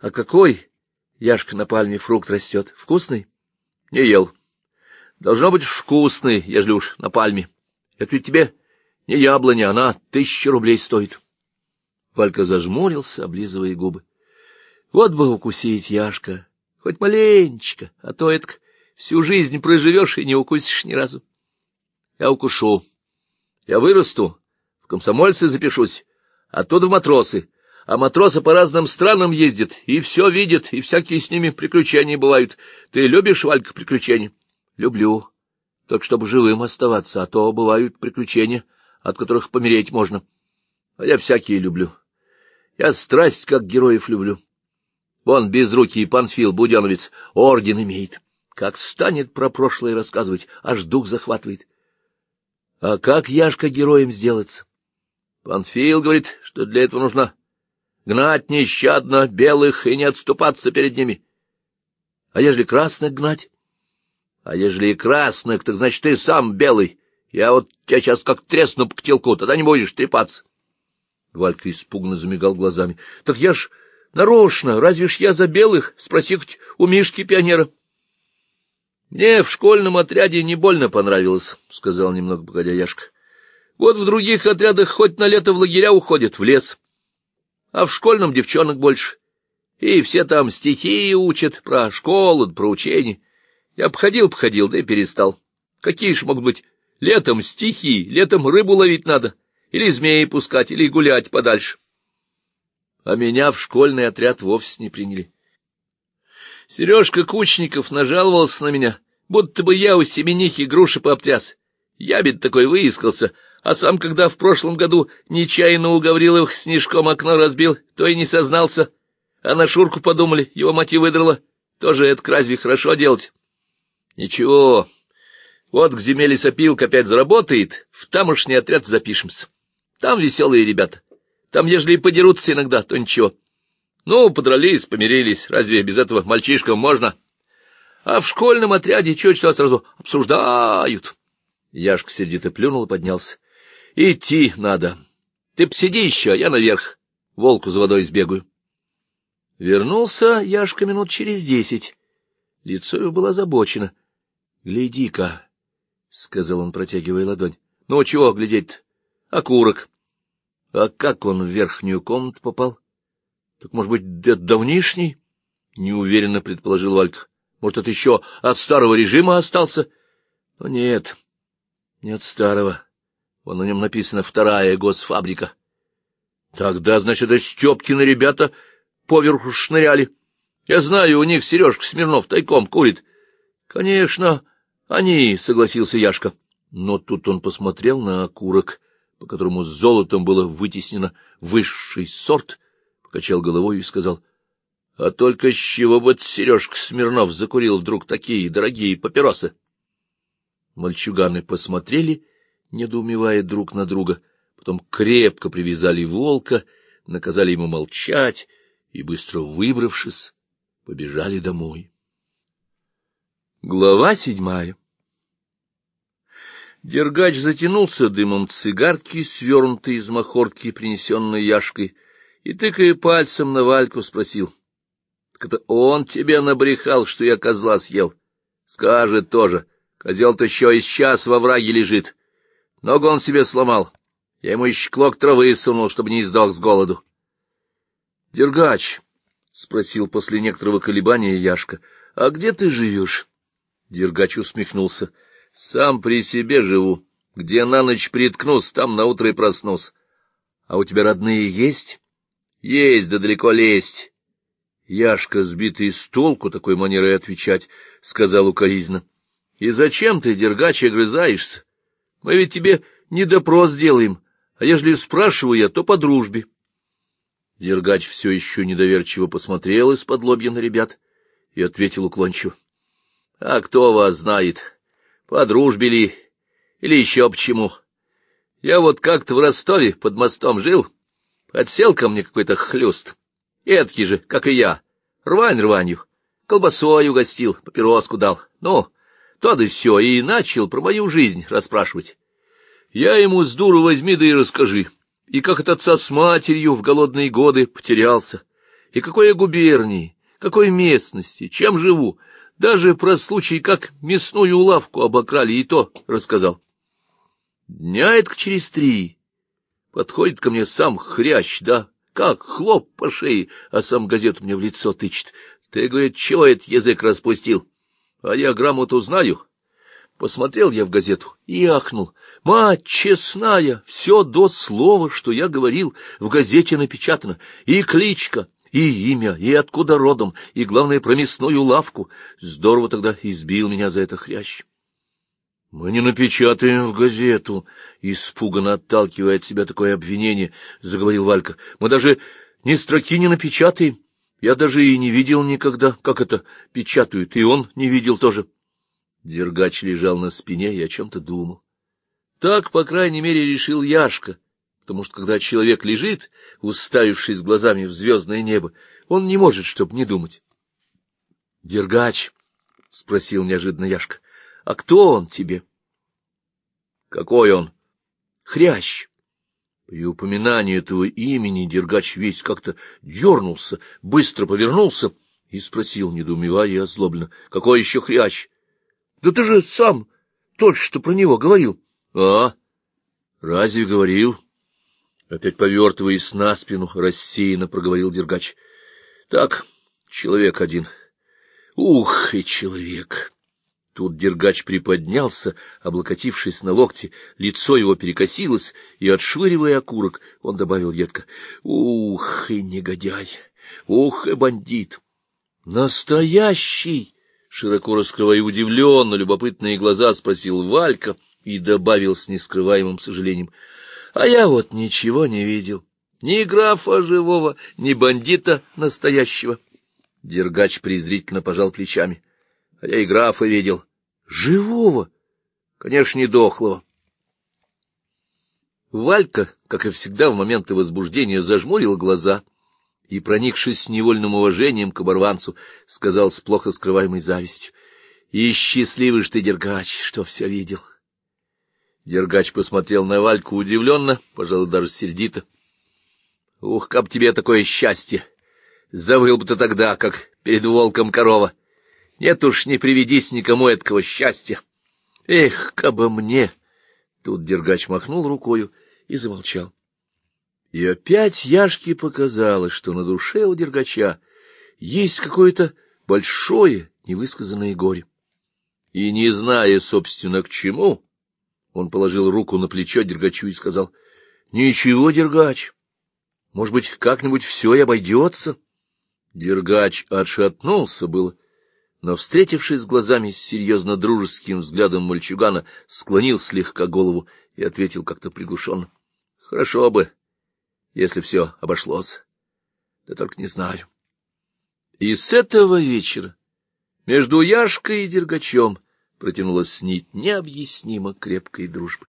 А какой, Яшка, на пальме фрукт растет? Вкусный? Не ел. Должно быть вкусный, ежели уж на пальме. Это ведь тебе не яблоня, она тысяча рублей стоит. Валька зажмурился, облизывая губы. Вот бы укусить, Яшка, хоть маленечко, а то это всю жизнь проживешь и не укусишь ни разу. Я укушу. Я вырасту, в комсомольцы запишусь, оттуда в матросы. А матросы по разным странам ездят, и все видят, и всякие с ними приключения бывают. Ты любишь, Валька, приключения? Люблю. Только чтобы живым оставаться, а то бывают приключения, от которых помереть можно. А я всякие люблю. Я страсть, как героев люблю. Вон безрукий Панфил Будяновец орден имеет. Как станет про прошлое рассказывать, аж дух захватывает. А как Яшка героем сделаться? Панфил говорит, что для этого нужно гнать нещадно белых и не отступаться перед ними. А ежели красных гнать? А ежели и красных, так значит, ты сам белый. Я вот тебя сейчас как тресну по котелку, тогда не будешь трепаться. Валька испуганно замигал глазами. — Так я ж нарочно, разве ж я за белых? Спроси хоть у Мишки пионера. — Мне в школьном отряде не больно понравилось, — сказал немного погодя Яшка. — Вот в других отрядах хоть на лето в лагеря уходят, в лес. А в школьном девчонок больше. И все там стихи учат про школу, про учение. Я обходил-походил, да и перестал. Какие ж могут быть летом стихи, летом рыбу ловить надо, или змеи пускать, или гулять подальше. А меня в школьный отряд вовсе не приняли. Сережка Кучников нажаловался на меня, будто бы я у семенихи груши пообтряс. Я ведь такой выискался, а сам, когда в прошлом году нечаянно у Гавриловых снежком окно разбил, то и не сознался. А на Шурку подумали, его мать и выдрала. Тоже это разве хорошо делать? Ничего, вот к зиме лесопилка опять заработает, в тамошний отряд запишемся. Там веселые ребята. Там, ежели и подерутся иногда, то ничего. Ну, подрались, помирились, разве без этого мальчишкам можно? А в школьном отряде что сразу обсуждают. Яшка сердито плюнул и поднялся. Идти надо. Ты посиди еще, а я наверх. Волку за водой сбегаю. Вернулся Яшка минут через десять. Лицо его было озабочено. Гляди-ка, — сказал он, протягивая ладонь. — Ну, чего глядеть-то? Окурок. А как он в верхнюю комнату попал? Так, может быть, это давнишний? — неуверенно предположил Валька. — Может, это еще от старого режима остался? — Но нет, не от старого. Вон на нем написано «Вторая госфабрика». Тогда, значит, это Степкины ребята поверху шныряли. Я знаю, у них Сережка Смирнов тайком курит. — Конечно, они, — согласился Яшка. Но тут он посмотрел на окурок, по которому золотом было вытеснено высший сорт, покачал головой и сказал, — А только с чего вот Сережка Смирнов закурил вдруг такие дорогие папиросы? Мальчуганы посмотрели, недоумевая друг на друга, потом крепко привязали волка, наказали ему молчать и, быстро выбравшись, побежали домой. Глава седьмая Дергач затянулся дымом цигарки, свернутой из махорки, принесенной Яшкой, и, тыкая пальцем на Вальку, спросил. — это он тебе набрехал, что я козла съел? Скажет тоже. Козел-то еще и сейчас во враге лежит. Ногу он себе сломал. Я ему еще клок травы сунул, чтобы не издох с голоду. — Дергач, — спросил после некоторого колебания Яшка, — а где ты живешь? Дергач усмехнулся. — Сам при себе живу. Где на ночь приткнусь, там наутро и проснусь. — А у тебя родные есть? — Есть, да далеко лезть. Яшка, сбитый с толку такой манерой отвечать, сказал укоризненно. — И зачем ты, Дергач, огрызаешься? Мы ведь тебе не допрос делаем, а ежели спрашиваю я, то по дружбе. Дергач все еще недоверчиво посмотрел из-под лобья на ребят и ответил уклончиво. — А кто вас знает, по дружбе ли или еще почему? Я вот как-то в Ростове под мостом жил, подсел ко мне какой-то хлюст, эдкий же, как и я, рвань рванью, колбасой угостил, папироску дал, ну, то да все, и начал про мою жизнь расспрашивать. Я ему с дуру возьми да и расскажи, и как от отца с матерью в голодные годы потерялся, и какой я губернии, какой местности, чем живу. Даже про случай, как мясную лавку обокрали, и то рассказал. Дня это через три. Подходит ко мне сам хрящ, да, как хлоп по шее, а сам газету мне в лицо тычет. Ты, говорит, чего этот язык распустил? А я грамоту знаю. Посмотрел я в газету и ахнул. Мать честная, все до слова, что я говорил, в газете напечатано. И кличка, и имя, и откуда родом, и, главное, про мясную лавку. Здорово тогда избил меня за это хрящ. — Мы не напечатаем в газету, — испуганно отталкивая от себя такое обвинение, — заговорил Валька. — Мы даже ни строки не напечатаем. Я даже и не видел никогда, как это печатают, и он не видел тоже. Дергач лежал на спине и о чем-то думал. Так, по крайней мере, решил Яшка, потому что когда человек лежит, уставившись глазами в звездное небо, он не может, чтоб не думать. — Дергач, — спросил неожиданно Яшка, — а кто он тебе? — Какой он? — Хрящ. При упоминании этого имени Дергач весь как-то дернулся, быстро повернулся и спросил, недоумевая и озлобленно, — какой еще хрящ? Да ты же сам только что про него говорил. — А? Разве говорил? Опять повертываясь на спину, рассеянно проговорил Дергач. — Так, человек один. Ух, и человек! Тут Дергач приподнялся, облокотившись на локти, лицо его перекосилось, и, отшвыривая окурок, он добавил едко. — Ух, и негодяй! Ух, и бандит! Настоящий! широко раскрывая удивленно любопытные глаза, спросил Валька и добавил с нескрываемым сожалением. — А я вот ничего не видел. Ни графа живого, ни бандита настоящего. Дергач презрительно пожал плечами. — А я и графа видел. — Живого? — Конечно, не дохлого. Валька, как и всегда в моменты возбуждения, зажмурил глаза — и, проникшись невольным уважением к оборванцу, сказал с плохо скрываемой завистью, — И счастливый ж ты, Дергач, что все видел. Дергач посмотрел на Вальку удивленно, пожалуй, даже сердито. — Ух, как тебе такое счастье! Завыл бы ты тогда, как перед волком корова. Нет уж, не приведись никому этого счастья. Эх, кабы мне! Тут Дергач махнул рукою и замолчал. И опять Яшке показалось, что на душе у Дергача есть какое-то большое невысказанное горе. И, не зная, собственно, к чему, он положил руку на плечо Дергачу и сказал, — Ничего, Дергач, может быть, как-нибудь все и обойдется. Дергач отшатнулся было, но, встретившись глазами с серьезно дружеским взглядом мальчугана, склонил слегка голову и ответил как-то приглушенно. — Хорошо бы, если все обошлось. Да только не знаю. И с этого вечера между Яшкой и Дергачем протянулась нить необъяснимо крепкой дружбы.